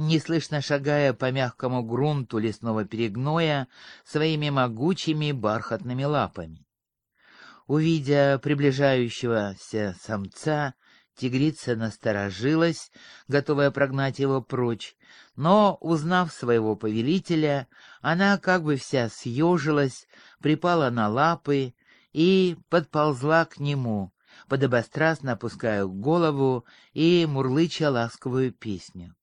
неслышно шагая по мягкому грунту лесного перегноя своими могучими бархатными лапами. Увидя приближающегося самца, тигрица насторожилась, готовая прогнать его прочь, но, узнав своего повелителя, она как бы вся съежилась, припала на лапы и подползла к нему, подобострастно опуская голову и мурлыча ласковую песню.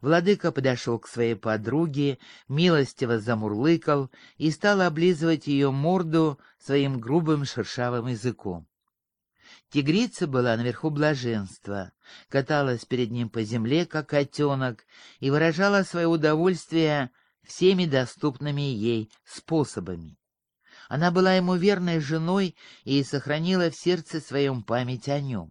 Владыка подошел к своей подруге, милостиво замурлыкал и стал облизывать ее морду своим грубым шершавым языком. Тигрица была наверху блаженства, каталась перед ним по земле, как котенок, и выражала свое удовольствие всеми доступными ей способами. Она была ему верной женой и сохранила в сердце своем память о нем.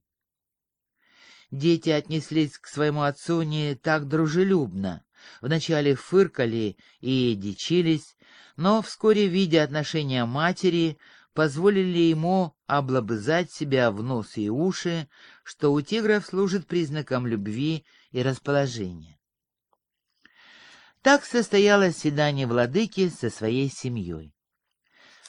Дети отнеслись к своему отцу не так дружелюбно. Вначале фыркали и дичились, но вскоре, видя отношения матери, позволили ему облобызать себя в нос и уши, что у тигров служит признаком любви и расположения. Так состоялось седание владыки со своей семьей.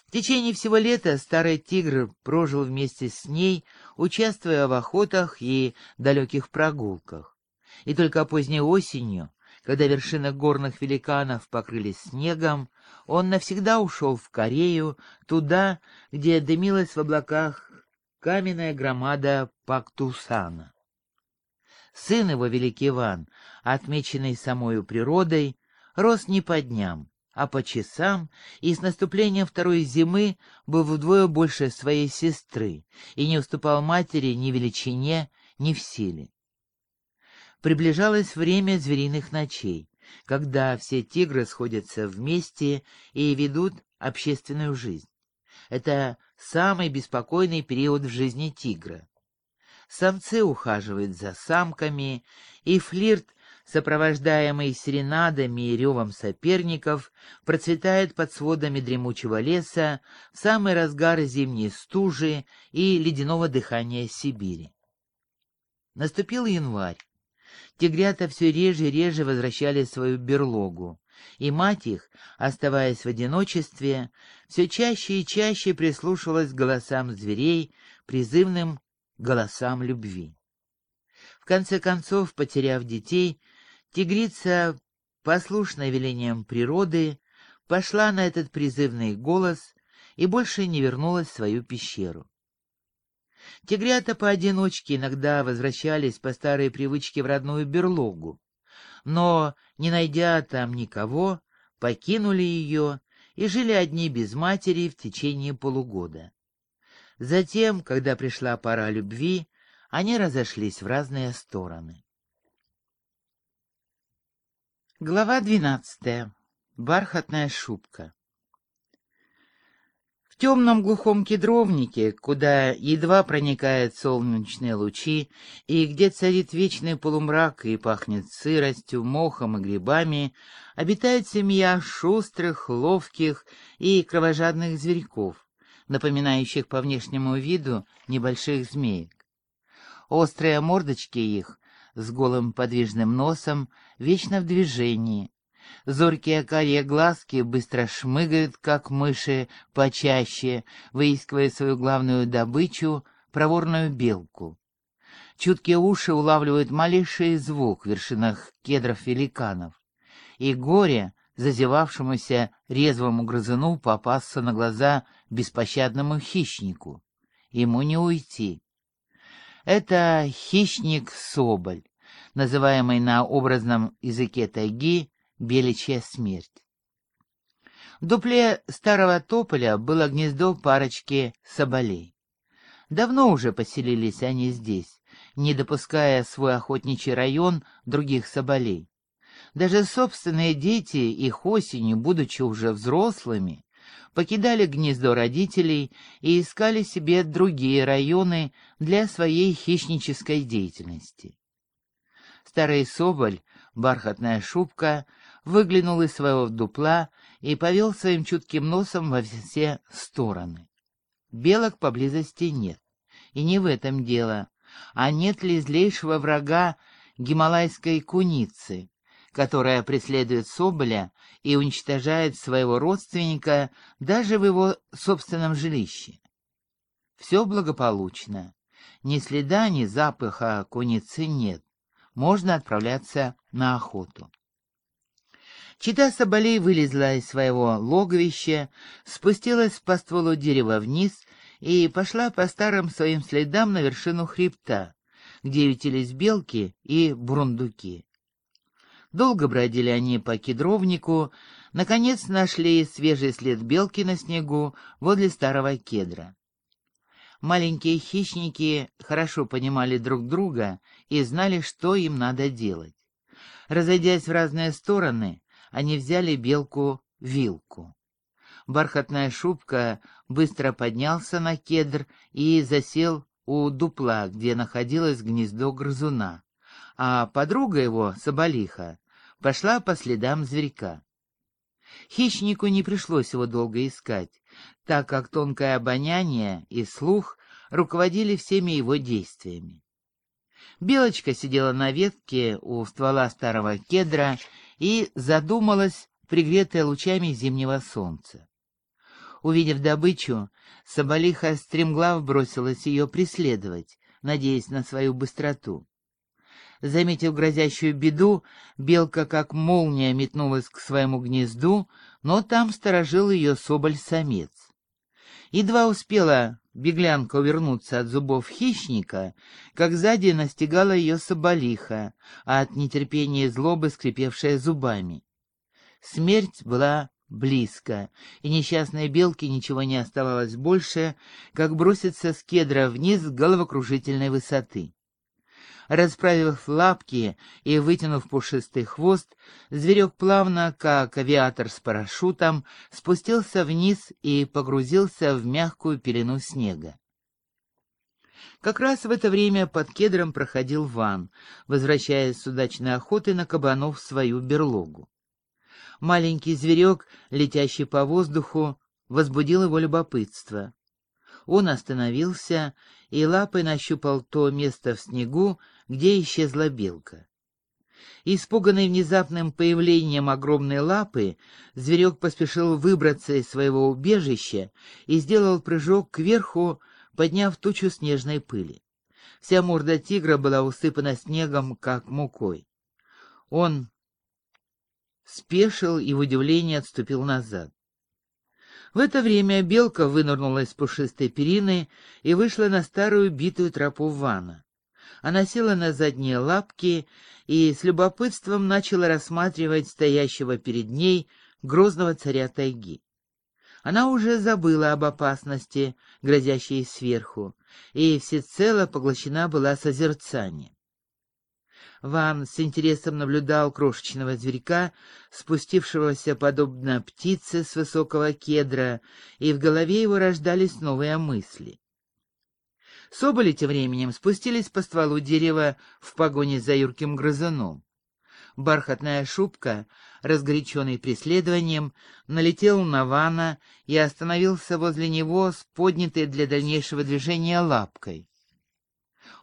В течение всего лета старый тигр прожил вместе с ней, участвуя в охотах и далеких прогулках. И только поздней осенью, когда вершины горных великанов покрылись снегом, он навсегда ушел в Корею, туда, где дымилась в облаках каменная громада Пактусана. Сын его, Великий Иван, отмеченный самою природой, рос не по дням, а по часам, и с наступлением второй зимы был вдвое больше своей сестры и не уступал матери ни величине, ни в силе. Приближалось время звериных ночей, когда все тигры сходятся вместе и ведут общественную жизнь. Это самый беспокойный период в жизни тигра. Самцы ухаживают за самками, и флирт сопровождаемый серенадами и ревом соперников, процветает под сводами дремучего леса в самый разгар зимней стужи и ледяного дыхания Сибири. Наступил январь. Тигрята все реже и реже возвращались в свою берлогу, и мать их, оставаясь в одиночестве, все чаще и чаще прислушивалась к голосам зверей, призывным голосам любви. В конце концов, потеряв детей, Тигрица, послушная велениям природы, пошла на этот призывный голос и больше не вернулась в свою пещеру. Тигрята поодиночке иногда возвращались по старой привычке в родную берлогу, но, не найдя там никого, покинули ее и жили одни без матери в течение полугода. Затем, когда пришла пора любви, они разошлись в разные стороны. Глава двенадцатая. Бархатная шубка. В темном глухом кедровнике, куда едва проникают солнечные лучи, и где царит вечный полумрак и пахнет сыростью, мохом и грибами, обитает семья шустрых, ловких и кровожадных зверьков, напоминающих по внешнему виду небольших змеек. Острые мордочки их с голым подвижным носом, вечно в движении. Зоркие карие глазки быстро шмыгают, как мыши, почаще, выискивая свою главную добычу — проворную белку. Чуткие уши улавливают малейший звук в вершинах кедров великанов. И горе, зазевавшемуся резвому грызуну, попасться на глаза беспощадному хищнику. Ему не уйти. Это хищник-соболь, называемый на образном языке тайги беличья смерть. В дупле старого тополя было гнездо парочки соболей. Давно уже поселились они здесь, не допуская свой охотничий район других соболей. Даже собственные дети их осенью, будучи уже взрослыми, покидали гнездо родителей и искали себе другие районы для своей хищнической деятельности. Старый соболь, бархатная шубка, выглянул из своего дупла и повел своим чутким носом во все стороны. Белок поблизости нет. И не в этом дело. А нет ли злейшего врага гималайской куницы, которая преследует соболя и уничтожает своего родственника даже в его собственном жилище. Все благополучно. Ни следа, ни запаха куницы нет. Можно отправляться на охоту. Чита соболей вылезла из своего логовища, спустилась по стволу дерева вниз и пошла по старым своим следам на вершину хребта, где ютились белки и бурундуки. Долго бродили они по кедровнику, наконец нашли свежий след белки на снегу возле старого кедра. Маленькие хищники хорошо понимали друг друга и знали, что им надо делать. Разойдясь в разные стороны, они взяли белку вилку. Бархатная шубка быстро поднялся на кедр и засел у дупла, где находилось гнездо грызуна, а подруга его, соболиха, пошла по следам зверька. Хищнику не пришлось его долго искать, так как тонкое обоняние и слух руководили всеми его действиями. Белочка сидела на ветке у ствола старого кедра и задумалась, пригретая лучами зимнего солнца. Увидев добычу, Соболиха стремглав бросилась ее преследовать, надеясь на свою быстроту. Заметив грозящую беду, белка как молния метнулась к своему гнезду, но там сторожил ее соболь-самец. Едва успела беглянка увернуться от зубов хищника, как сзади настигала ее соболиха, а от нетерпения и злобы скрипевшая зубами. Смерть была близко, и несчастной белке ничего не оставалось больше, как броситься с кедра вниз с головокружительной высоты. Расправив лапки и вытянув пушистый хвост, зверек плавно, как авиатор с парашютом, спустился вниз и погрузился в мягкую пелену снега. Как раз в это время под кедром проходил Ван, возвращаясь с удачной охоты на кабанов в свою берлогу. Маленький зверек, летящий по воздуху, возбудил его любопытство. Он остановился и лапой нащупал то место в снегу, где исчезла белка. Испуганный внезапным появлением огромной лапы, зверек поспешил выбраться из своего убежища и сделал прыжок кверху, подняв тучу снежной пыли. Вся морда тигра была усыпана снегом, как мукой. Он спешил и в удивлении отступил назад. В это время белка вынырнула из пушистой перины и вышла на старую битую тропу ванна. Она села на задние лапки и с любопытством начала рассматривать стоящего перед ней грозного царя тайги. Она уже забыла об опасности, грозящей сверху, и всецело поглощена была созерцанием. Ван с интересом наблюдал крошечного зверька, спустившегося подобно птице с высокого кедра, и в голове его рождались новые мысли. Соболи тем временем спустились по стволу дерева в погоне за юрким грызуном. Бархатная шубка, разгоряченный преследованием, налетел на Вана и остановился возле него с поднятой для дальнейшего движения лапкой.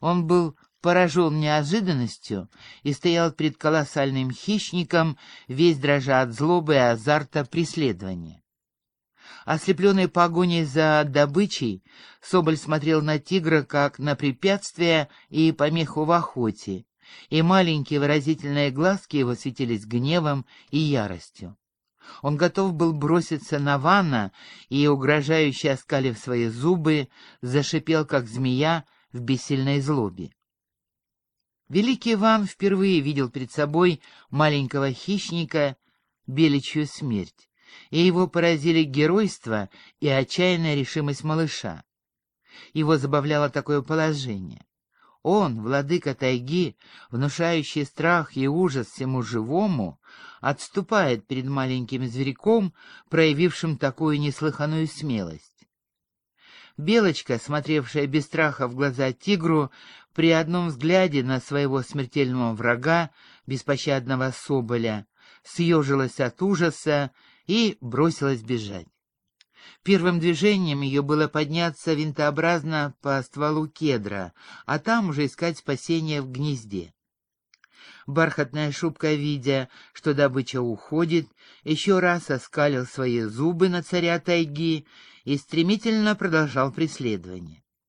Он был поражен неожиданностью и стоял перед колоссальным хищником, весь дрожа от злобы и азарта преследования. Ослепленный погоней за добычей, Соболь смотрел на тигра как на препятствие и помеху в охоте, и маленькие выразительные глазки его светились гневом и яростью. Он готов был броситься на Ванна и, угрожающе оскалив свои зубы, зашипел, как змея, в бессильной злобе. Великий Иван впервые видел перед собой маленького хищника, беличью смерть и его поразили геройство и отчаянная решимость малыша. Его забавляло такое положение. Он, владыка тайги, внушающий страх и ужас всему живому, отступает перед маленьким зверьком, проявившим такую неслыханную смелость. Белочка, смотревшая без страха в глаза тигру, при одном взгляде на своего смертельного врага, беспощадного соболя, съежилась от ужаса и бросилась бежать. Первым движением ее было подняться винтообразно по стволу кедра, а там уже искать спасение в гнезде. Бархатная шубка, видя, что добыча уходит, еще раз оскалил свои зубы на царя тайги и стремительно продолжал преследование.